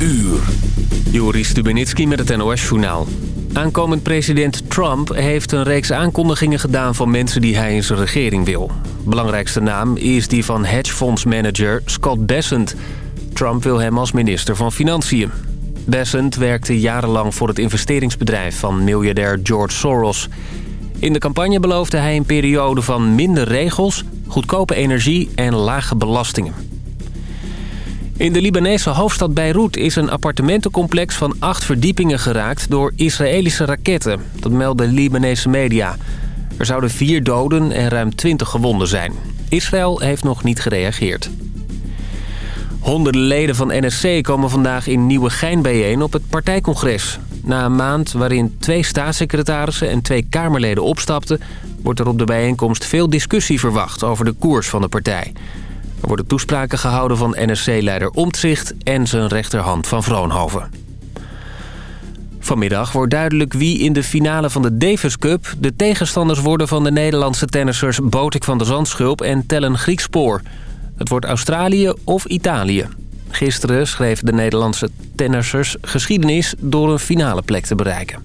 uur. Joris Stubenitski met het NOS-journaal. Aankomend president Trump heeft een reeks aankondigingen gedaan... van mensen die hij in zijn regering wil. Belangrijkste naam is die van hedgefondsmanager Scott Bessent. Trump wil hem als minister van Financiën. Bessent werkte jarenlang voor het investeringsbedrijf van miljardair George Soros. In de campagne beloofde hij een periode van minder regels... goedkope energie en lage belastingen. In de Libanese hoofdstad Beirut is een appartementencomplex van acht verdiepingen geraakt door Israëlische raketten. Dat melden Libanese media. Er zouden vier doden en ruim twintig gewonden zijn. Israël heeft nog niet gereageerd. Honderden leden van NSC komen vandaag in Nieuwegein bijeen op het partijcongres. Na een maand waarin twee staatssecretarissen en twee Kamerleden opstapten... wordt er op de bijeenkomst veel discussie verwacht over de koers van de partij. Er worden toespraken gehouden van NSC-leider Omtzigt en zijn rechterhand van Vroonhoven. Vanmiddag wordt duidelijk wie in de finale van de Davis Cup... de tegenstanders worden van de Nederlandse tennissers Botik van der Zandschulp en Tellen Griekspoor. Het wordt Australië of Italië. Gisteren schreven de Nederlandse tennissers geschiedenis door een finale plek te bereiken.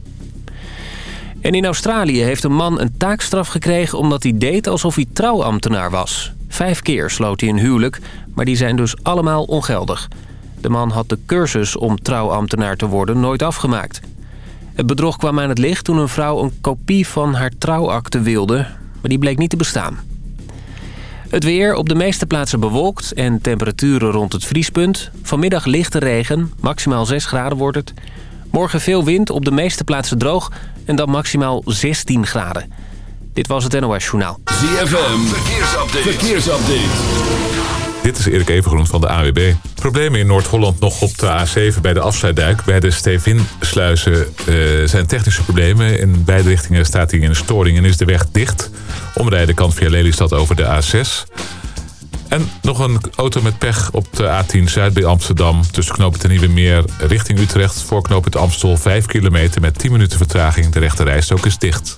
En in Australië heeft een man een taakstraf gekregen omdat hij deed alsof hij trouwambtenaar was. Vijf keer sloot hij een huwelijk, maar die zijn dus allemaal ongeldig. De man had de cursus om trouwambtenaar te worden nooit afgemaakt. Het bedrog kwam aan het licht toen een vrouw een kopie van haar trouwakte wilde... maar die bleek niet te bestaan. Het weer op de meeste plaatsen bewolkt en temperaturen rond het vriespunt. Vanmiddag lichte regen, maximaal 6 graden wordt het. Morgen veel wind, op de meeste plaatsen droog en dan maximaal 16 graden. Dit was het NOS Journaal. ZFM, verkeersupdate. verkeersupdate. Dit is Erik Evengroen van de AWB. Problemen in Noord-Holland nog op de A7 bij de afsluitduik. Bij de Stevinsluizen uh, zijn technische problemen. In beide richtingen staat hij in een storing en is de weg dicht. Omrijden kan via Lelystad over de A6. En nog een auto met pech op de A10 Zuid bij Amsterdam. Tussen knooppunt Nieuwe Meer richting Utrecht. Voor knooppunt Amstel 5 kilometer met 10 minuten vertraging. De rechte rijstok is dicht.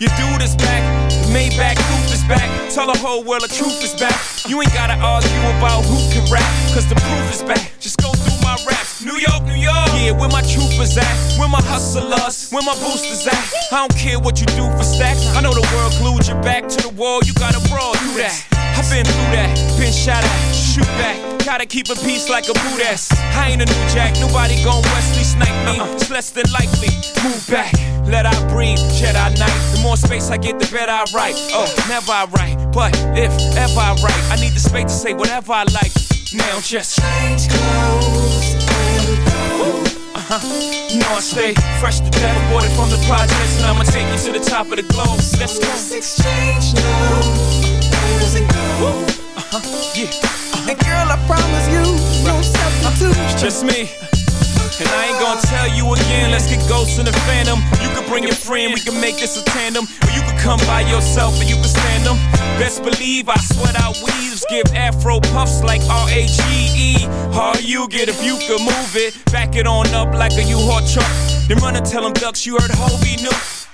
Your dude is back, the Maybach coupe is back. Tell the whole world the truth is back. You ain't gotta argue about who can rap, cause the proof is back. Just go through my raps. New York, New York. Yeah, where my troopers at? Where my hustlers? Where my boosters at? I don't care what you do for stacks. I know the world glued your back to the wall. You gotta brawl through that. I've been through that, been shot at, shoot back. Gotta keep a peace like a boot ass. I ain't a new jack, nobody gon' Wesley snipe me. Uh-uh. It's less than likely. Move back, let I breathe, Jedi Knight. The more space I get, the better I write. Oh, never I write, but if ever I write, I need the space to say whatever I like. Now just change clothes and go. Uh-huh. You know I stay fresh to death, aborted from the projects, and I'ma take you to the top of the globe. Let's go. Let's exchange now uh-huh, yeah. Uh-huh. And girl, I promise you, no substitute. It's just me. And I ain't gonna tell you again, let's get ghosts in the phantom. You can bring your friend, we can make this a tandem. Or you can come by yourself and you can stand them. Best believe I sweat out weaves, give afro puffs like R-A-G-E. How you get if you could move it, back it on up like a U-Haul truck. Then run and tell them ducks you heard Hobie new.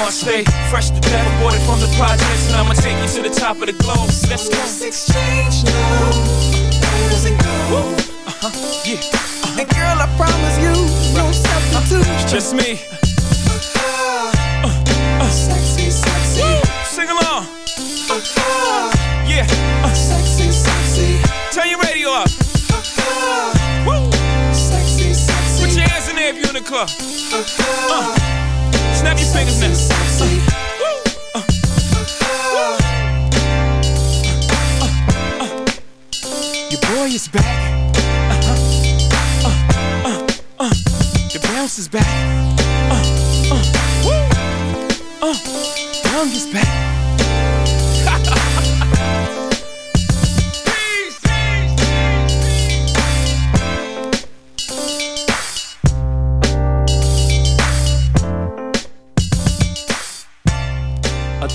I stay fresh to death, aborted from the projects, and I'ma take you to the top of the globe. Let's go. Let's exchange now and go. Uh-huh, yeah. Uh-huh. And girl, I promise you, no substitute. Uh, just me. Uh, uh, sexy, sexy. Woo. Sing along. Uh, yeah. Uh, sexy, sexy. Turn your radio up. Woo. Sexy, sexy. Put your hands in there if you're in the club. Uh, snap your fingers now. Sexy. boy is back. Uh-huh. Uh, uh, uh. The bounce is back.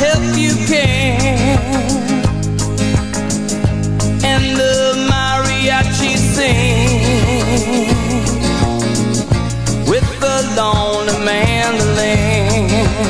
help you can. she sing with the lonely mandolin.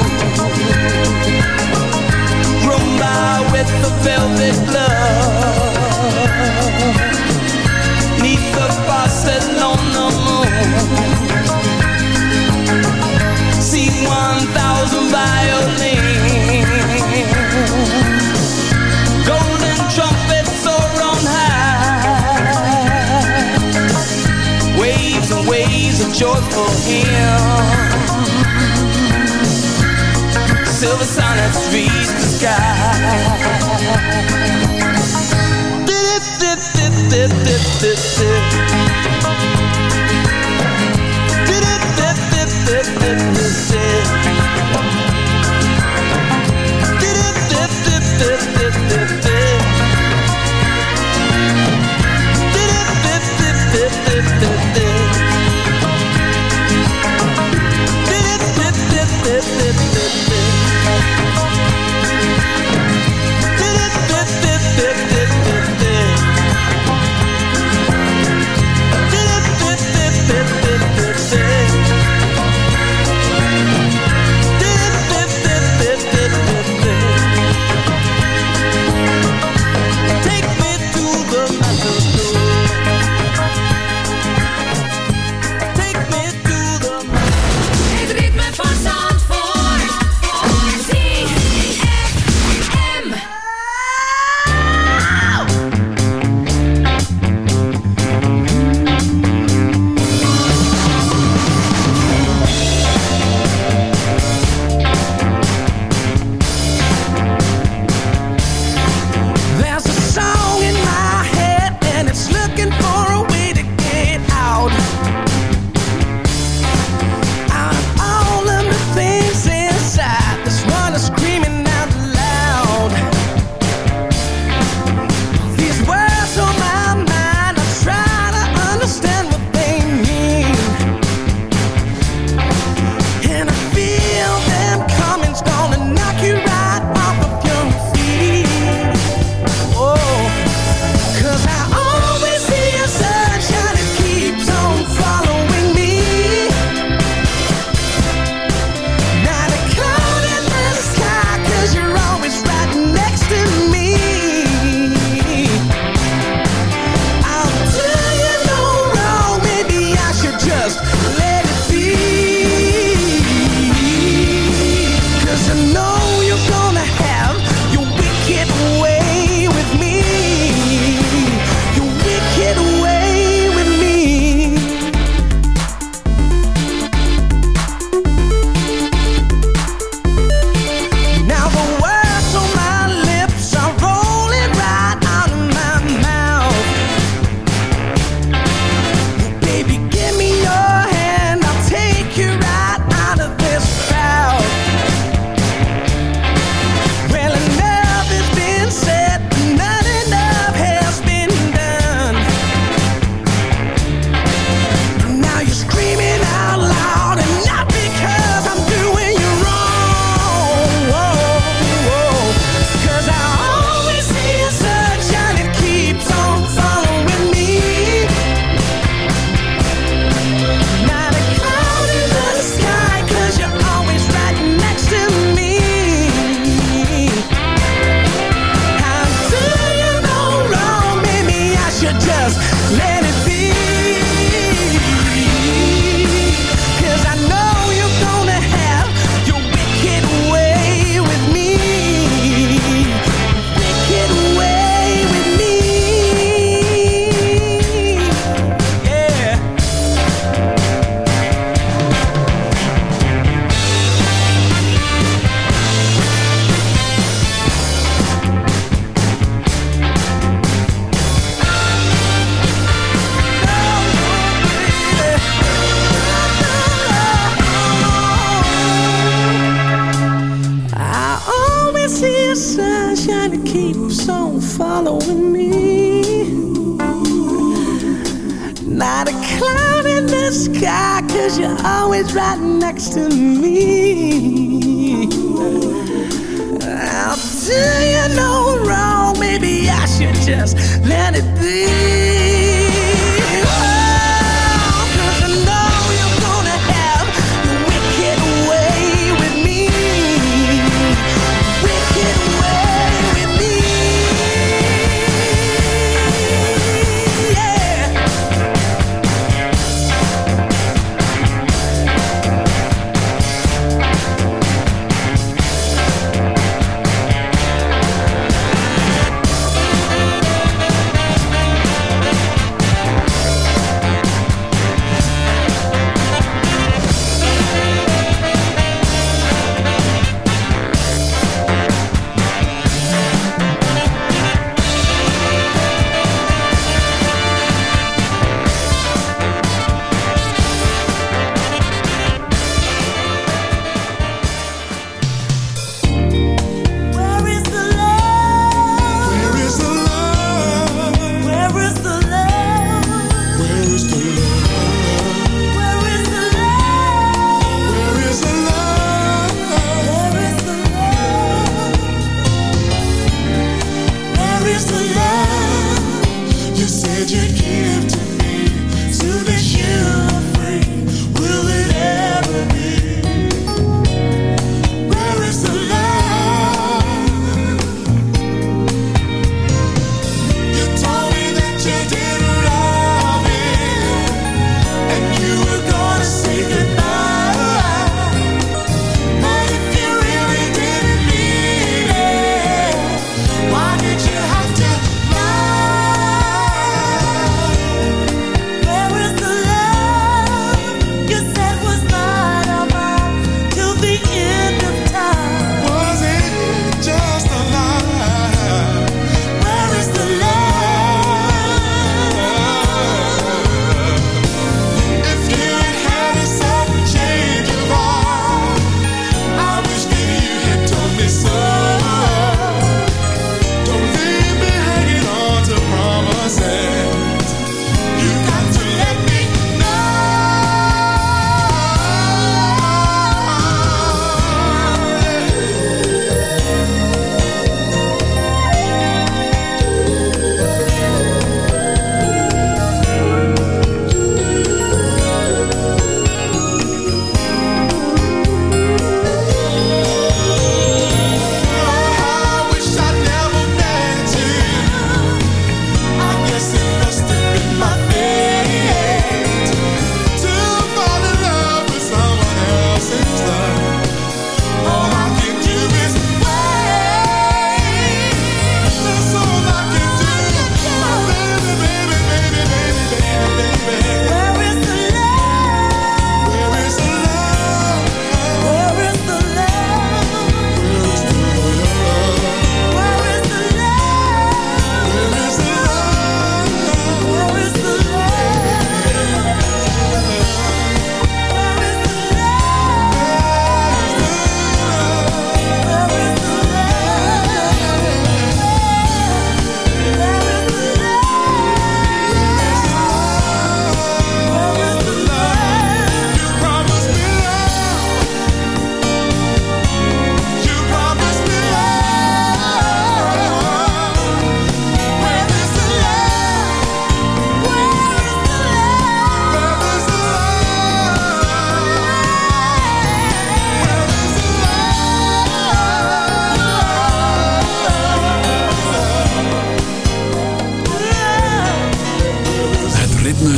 velvet love Neath the faucet on the moon See 1,000 violins Golden trumpets on high. Waves and waves of joyful hymns Silver sonnets reach the sky it,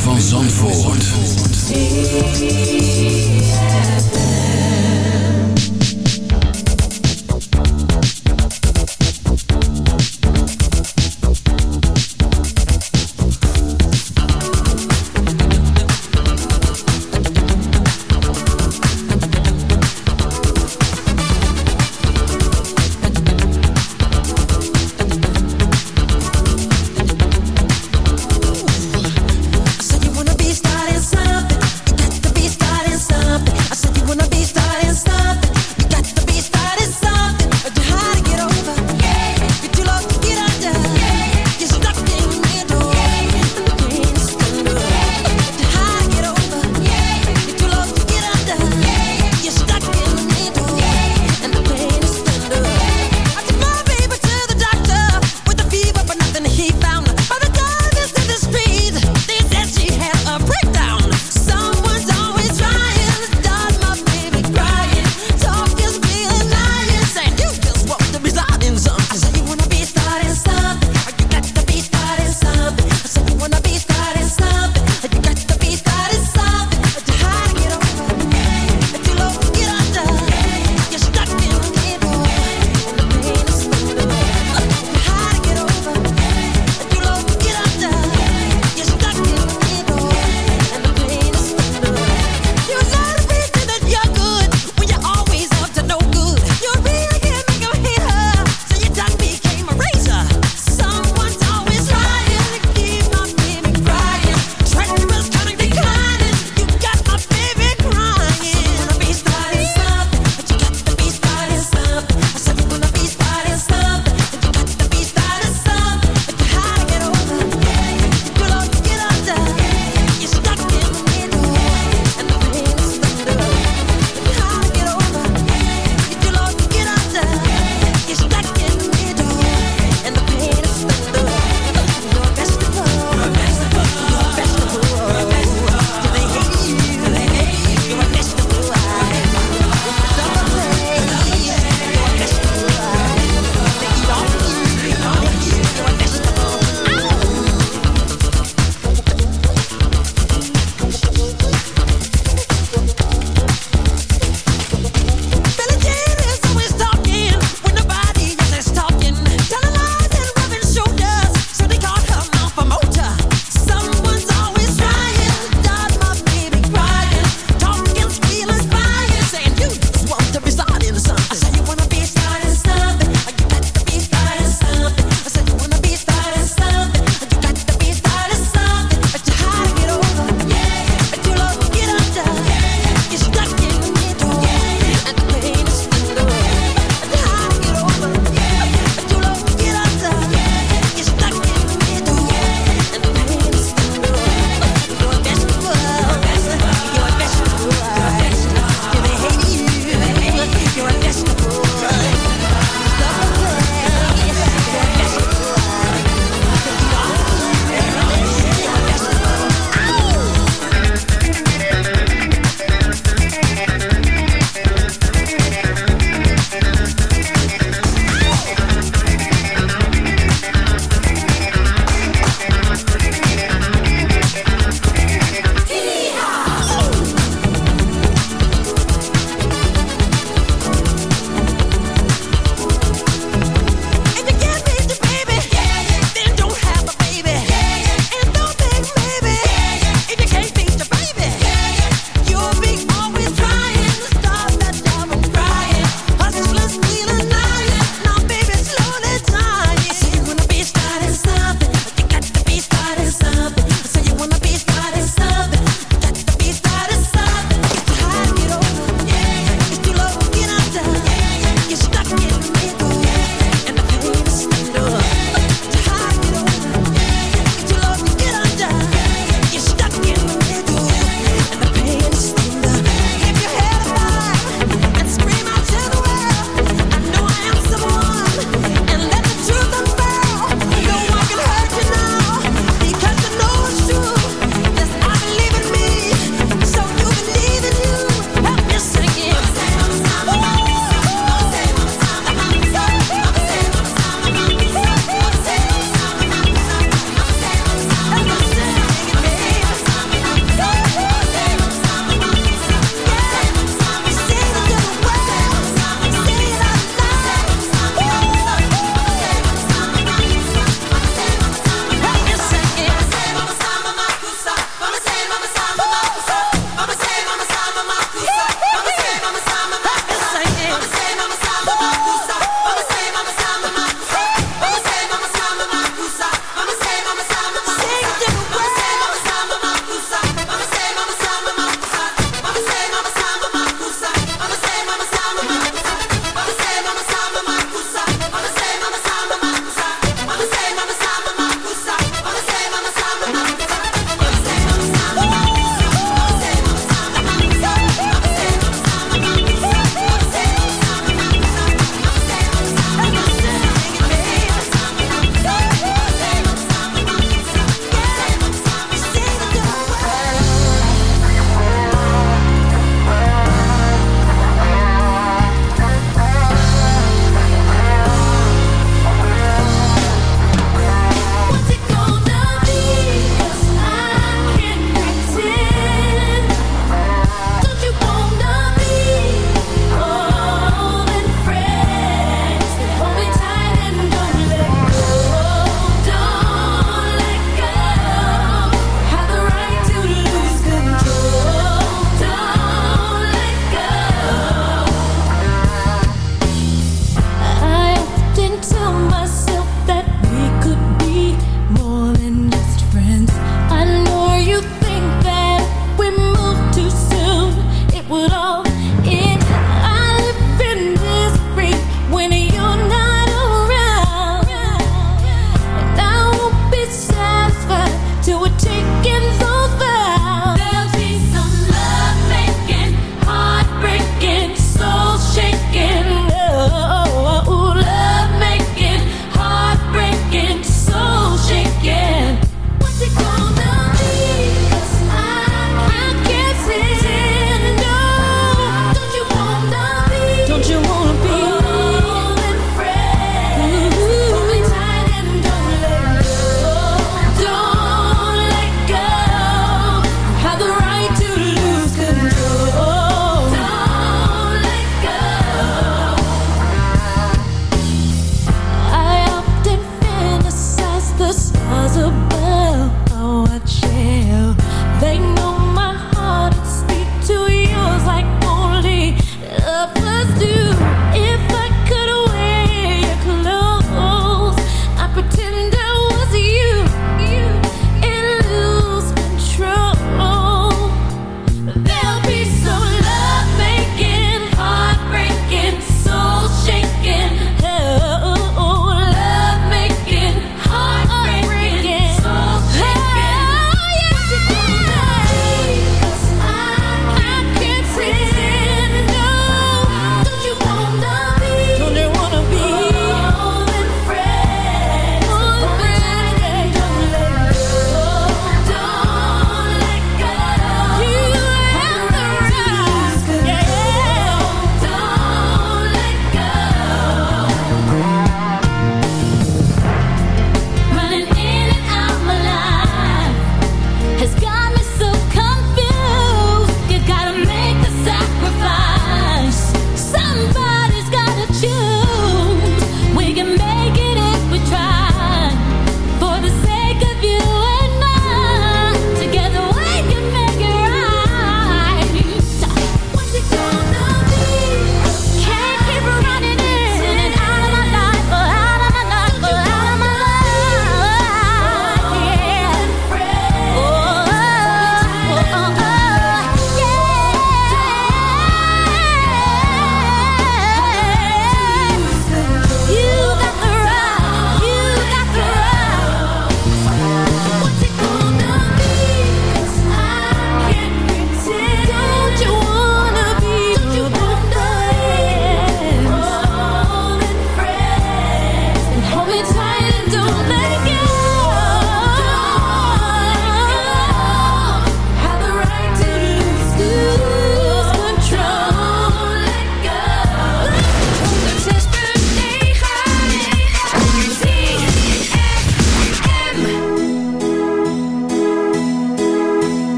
ritme van Zandvoort.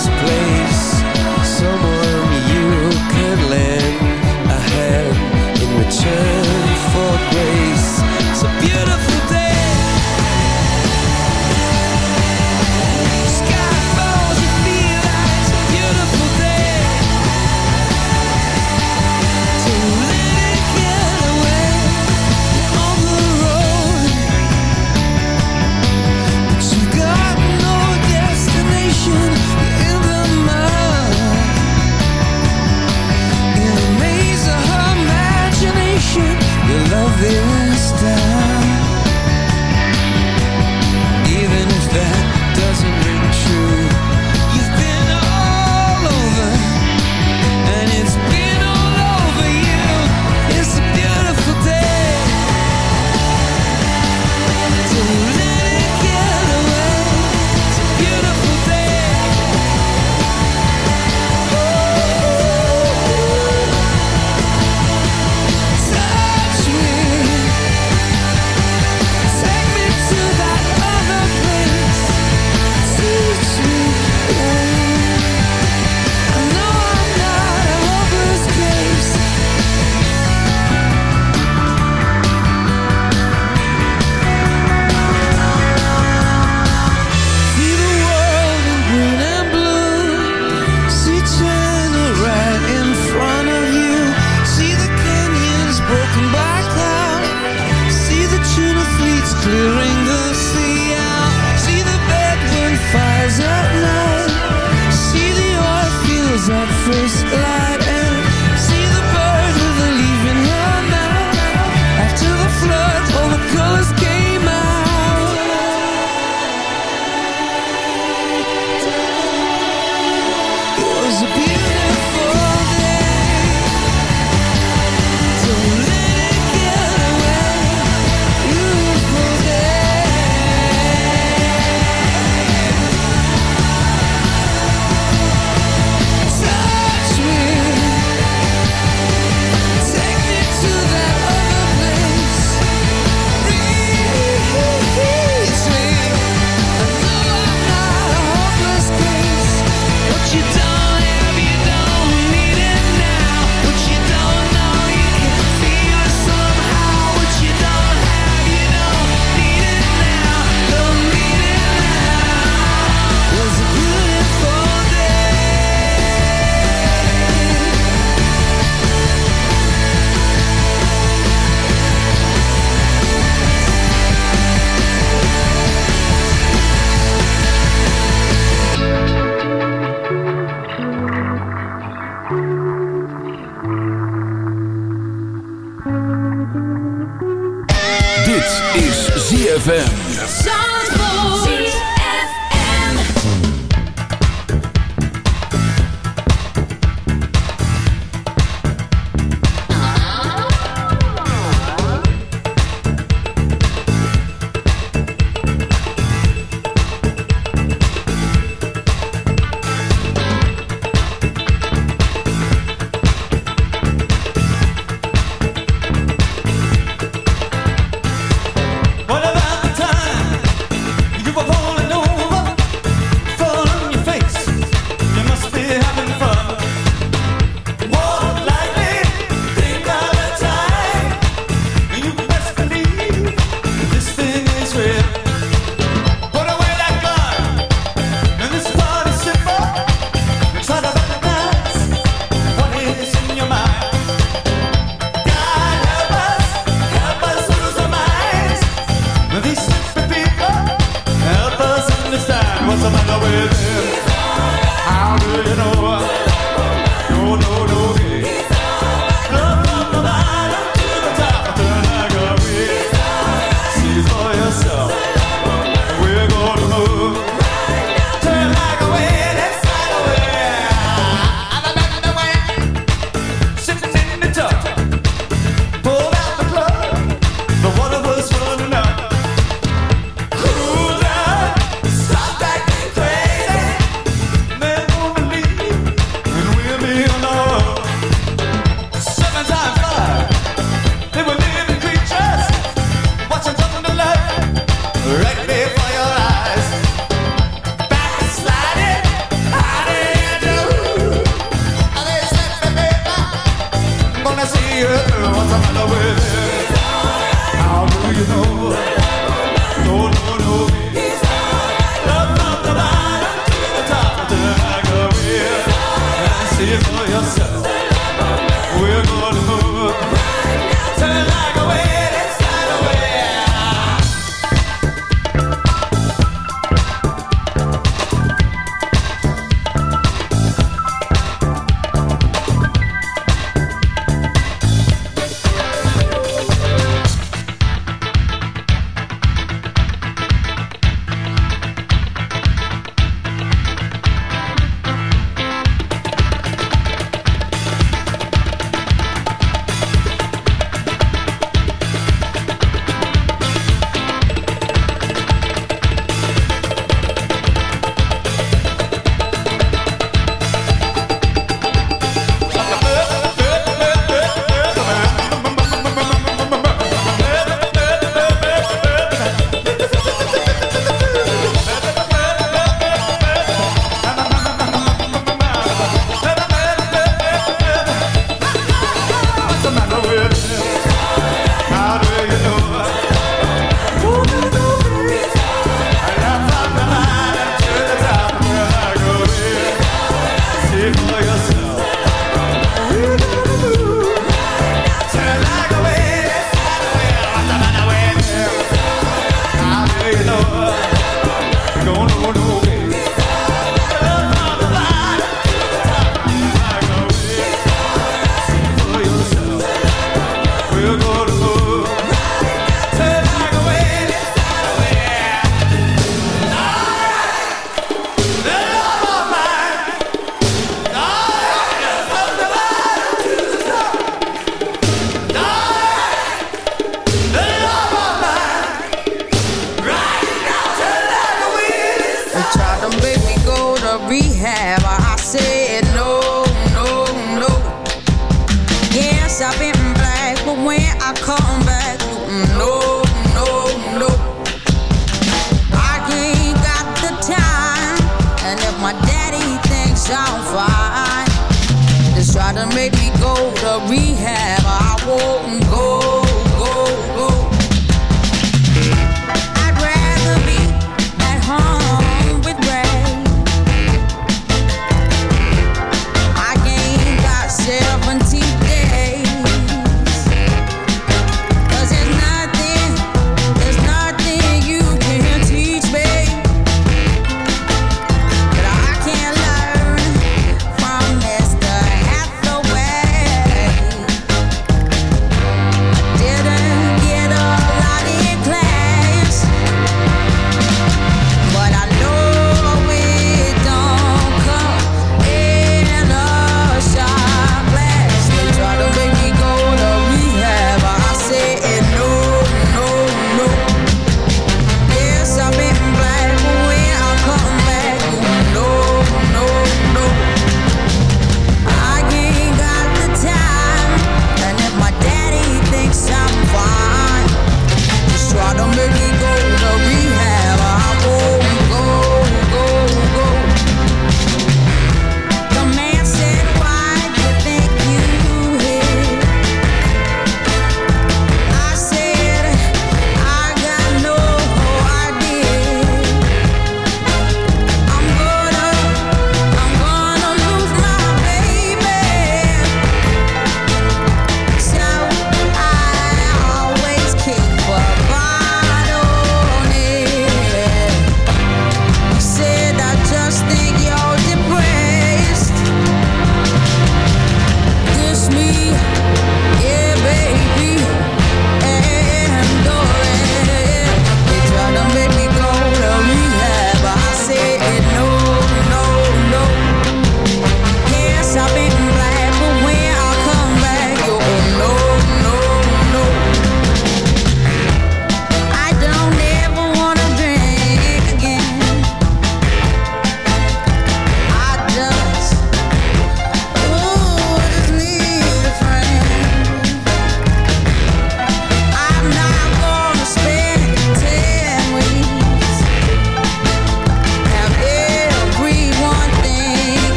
This place first light.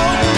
Oh,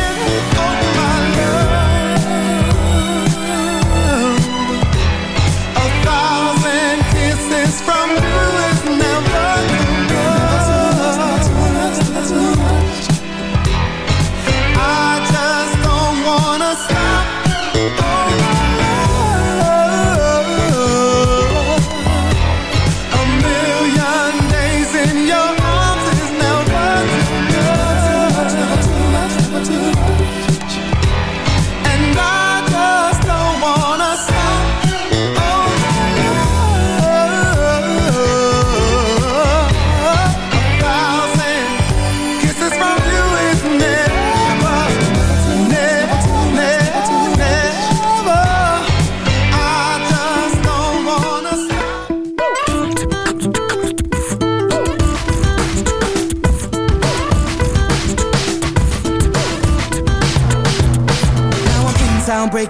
From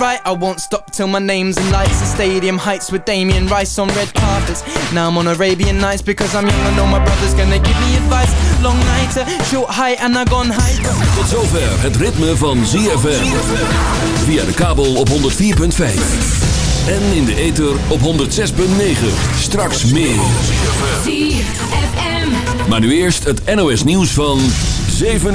right I won't stop till my name's in lights. The stadium heights with Damien Rice on red carpets. Now I'm on Arabian Nights because I'm young I know my brother's gonna give me advice. Long night, short height and I gone high Tot zover het ritme van ZFM Via de kabel op 104.5 en in de ether op 106.9. Straks meer. Maar nu eerst het NOS nieuws van 7